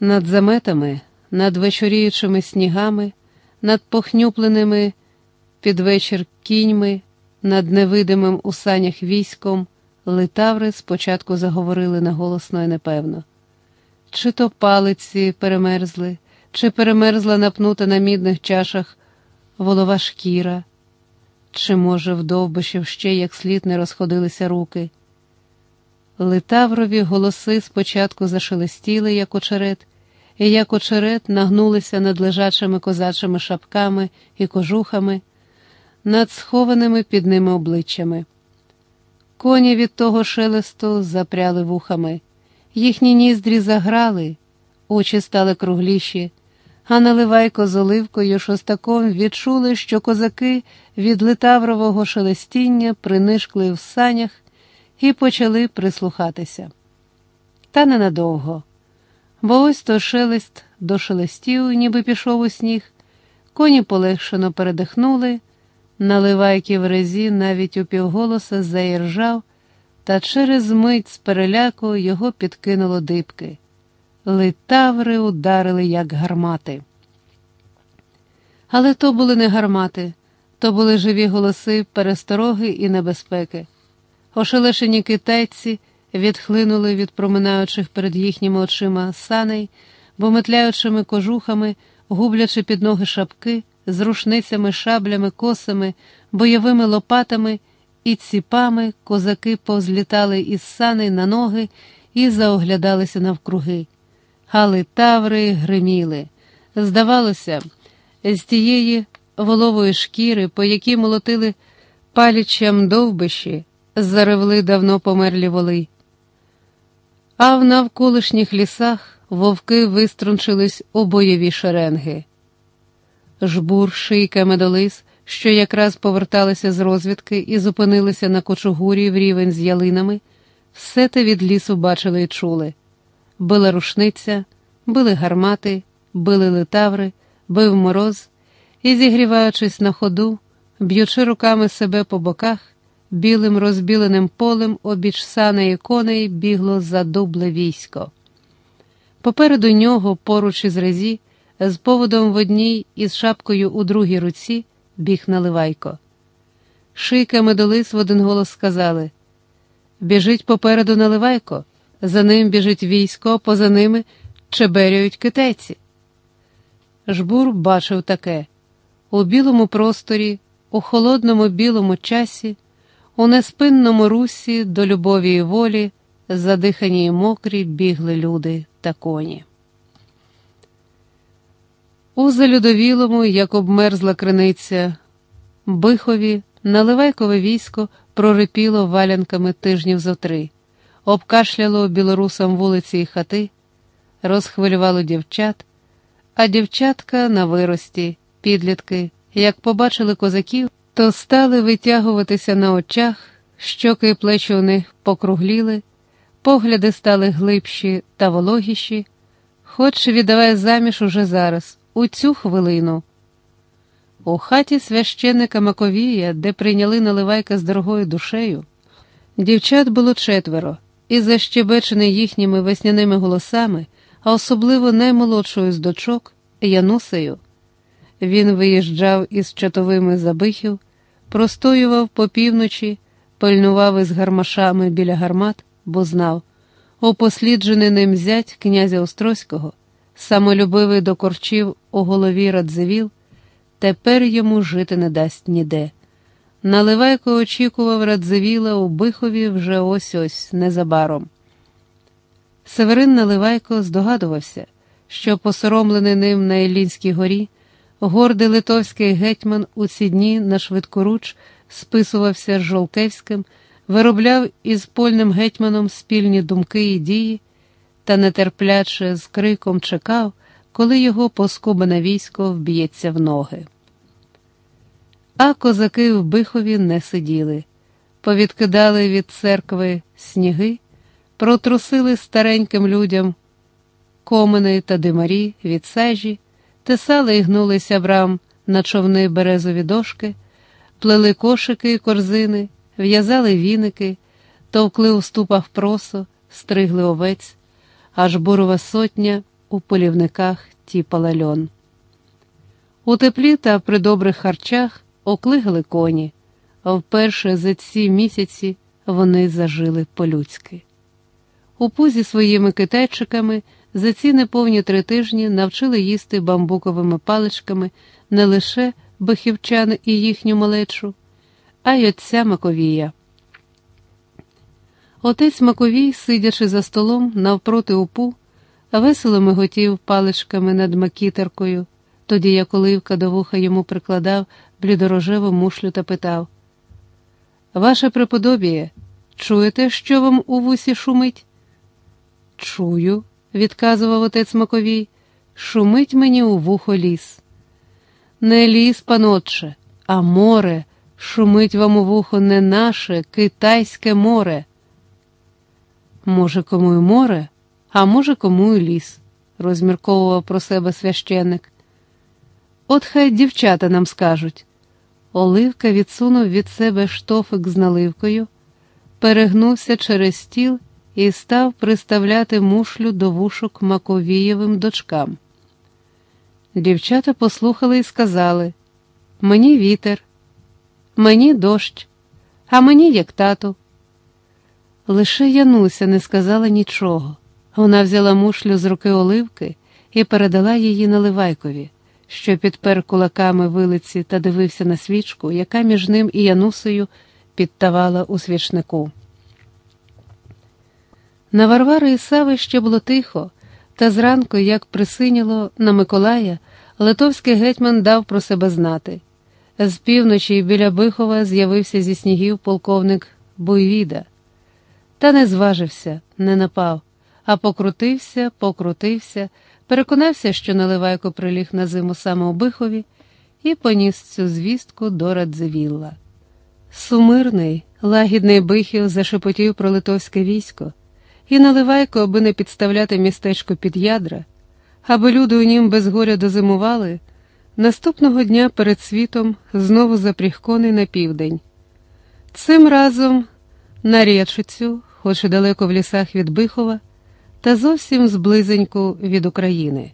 Над заметами, над вечоріючими снігами, над похнюпленими під вечір кіньми, над невидимим у санях військом, литаври спочатку заговорили наголосно і непевно. Чи то палиці перемерзли, чи перемерзла напнута на мідних чашах волова шкіра, чи, може, в довбишів ще як слід не розходилися руки. Литаврові голоси спочатку зашелестіли, як очерет, і як очерет нагнулися над лежачими козачими шапками і кожухами, над схованими під ними обличчями. Коні від того шелесту запряли вухами, їхні ніздрі заграли, очі стали кругліші, а наливайко з оливкою шостаком відчули, що козаки від литаврового шелестіння принишкли в санях і почали прислухатися. Та ненадовго, бо ось то шелест до шелестів, ніби пішов у сніг, коні полегшено передихнули, наливайки в резі навіть у півголоса заіржав, та через мить з переляку його підкинуло дибки. Литаври ударили, як гармати. Але то були не гармати, то були живі голоси перестороги і небезпеки. Ошелешені китайці відхлинули від проминаючих перед їхніми очима саней, бометляючими кожухами, гублячи під ноги шапки, з рушницями, шаблями, косами, бойовими лопатами і ціпами козаки повзлітали із саней на ноги і заоглядалися навкруги. Гали таври гриміли. Здавалося, з тієї волової шкіри, по якій молотили палічам довбищі, заревли давно померлі воли. А в навколишніх лісах вовки виструнчились у бойові шеренги. Жбур, шийка, медолис, що якраз поверталися з розвідки і зупинилися на кочугурі в рівень з ялинами, все те від лісу бачили і чули. Била рушниця, били гармати, били литаври, бив мороз і, зігріваючись на ходу, б'ючи руками себе по боках, білим розбіленим полем обіч сани і коней бігло задубле військо. Попереду нього, поруч із резі, з поводом в одній і з шапкою у другій руці, біг наливайко. Шийка медолис в один голос сказали Біжить попереду наливайко, за ним біжить військо, поза ними чеберяють китайці. Жбур бачив таке у білому просторі, у холодному білому часі, у неспинному русі до любові і волі, задихані й мокрі бігли люди та коні. У залюдовілому, як обмерзла криниця, бихові, наливайкове військо прорипіло валянками тижнів зо три, обкашляло білорусам вулиці і хати, розхвилювало дівчат, а дівчатка на вирості, підлітки, як побачили козаків, то стали витягуватися на очах, щоки і плечі у них покругліли, погляди стали глибші та вологіші, хоч віддавай заміж уже зараз, у цю хвилину. У хаті священника Маковія, де прийняли наливайка з дорогою душею, дівчат було четверо, і защебечений їхніми весняними голосами, а особливо наймолодшою з дочок Янусею. Він виїжджав із чатовими забихів, простоював по півночі, пильнував із гармашами біля гармат, бо знав, опосліджений ним зять князя Острозького, самолюбивий до корчів у голові Радзивіл, тепер йому жити не дасть ніде. Наливайко очікував Радзивіла у Бихові вже ось ось незабаром. Северин Наливайко здогадувався, що посоромлений ним на Іллінській горі. Гордий литовський гетьман у ці дні на швидкоруч списувався з Жолкевським, виробляв із польним гетьманом спільні думки і дії, та нетерпляче з криком чекав, коли його поскубане військо вб'ється в ноги. А козаки в Бихові не сиділи, повідкидали від церкви сніги, протрусили стареньким людям комини та димарі від сажі тесали і гнулися брам на човни березові дошки, плели кошики і корзини, в'язали віники, товкли у ступах просо, стригли овець, аж бурова сотня у полівниках тіпала льон. У теплі та при добрих харчах оклигали коні, вперше за ці місяці вони зажили по-людськи. У пузі своїми китайчиками за ці неповні три тижні навчили їсти бамбуковими паличками не лише бихівчан і їхню малечу, а й отця Маковія. Отець Маковій, сидячи за столом навпроти упу, весело миготів паличками над макітеркою, тоді як оливка до вуха йому прикладав блідорожеву мушлю та питав: Ваше преподобіє, чуєте, що вам у вусі шумить? Чую, відказував отець Маковій, шумить мені у вухо ліс. Не ліс, панотче, а море, шумить вам у вухо не наше китайське море. Може, кому й море, а може, кому й ліс, розмірковував про себе священник. От хай дівчата нам скажуть. Оливка відсунув від себе штофик з наливкою, перегнувся через стіл і став приставляти мушлю до вушок Маковієвим дочкам. Дівчата послухали і сказали: Мені вітер, мені дощ, а мені як тату. Лише Януся не сказала нічого. Вона взяла мушлю з руки оливки і передала її Наливайкові, що підпер кулаками вилиці та дивився на свічку, яка між ним і Янусею підтавала у свічнику. На Варвари і Сави ще було тихо, та зранку, як присиніло на Миколая, литовський гетьман дав про себе знати. З півночі біля Бихова з'явився зі снігів полковник Буйвіда. Та не зважився, не напав, а покрутився, покрутився, переконався, що Наливайко приліг на зиму саме у Бихові, і поніс цю звістку до Радзивілла. Сумирний, лагідний бихів зашепотів про литовське військо, і Наливайко, аби не підставляти містечко під ядра, аби люди у нім без горя дозимували, наступного дня перед світом знову запріг коней на південь. Цим разом на Рєчицю, хоч і далеко в лісах від Бихова, та зовсім зблизеньку від України.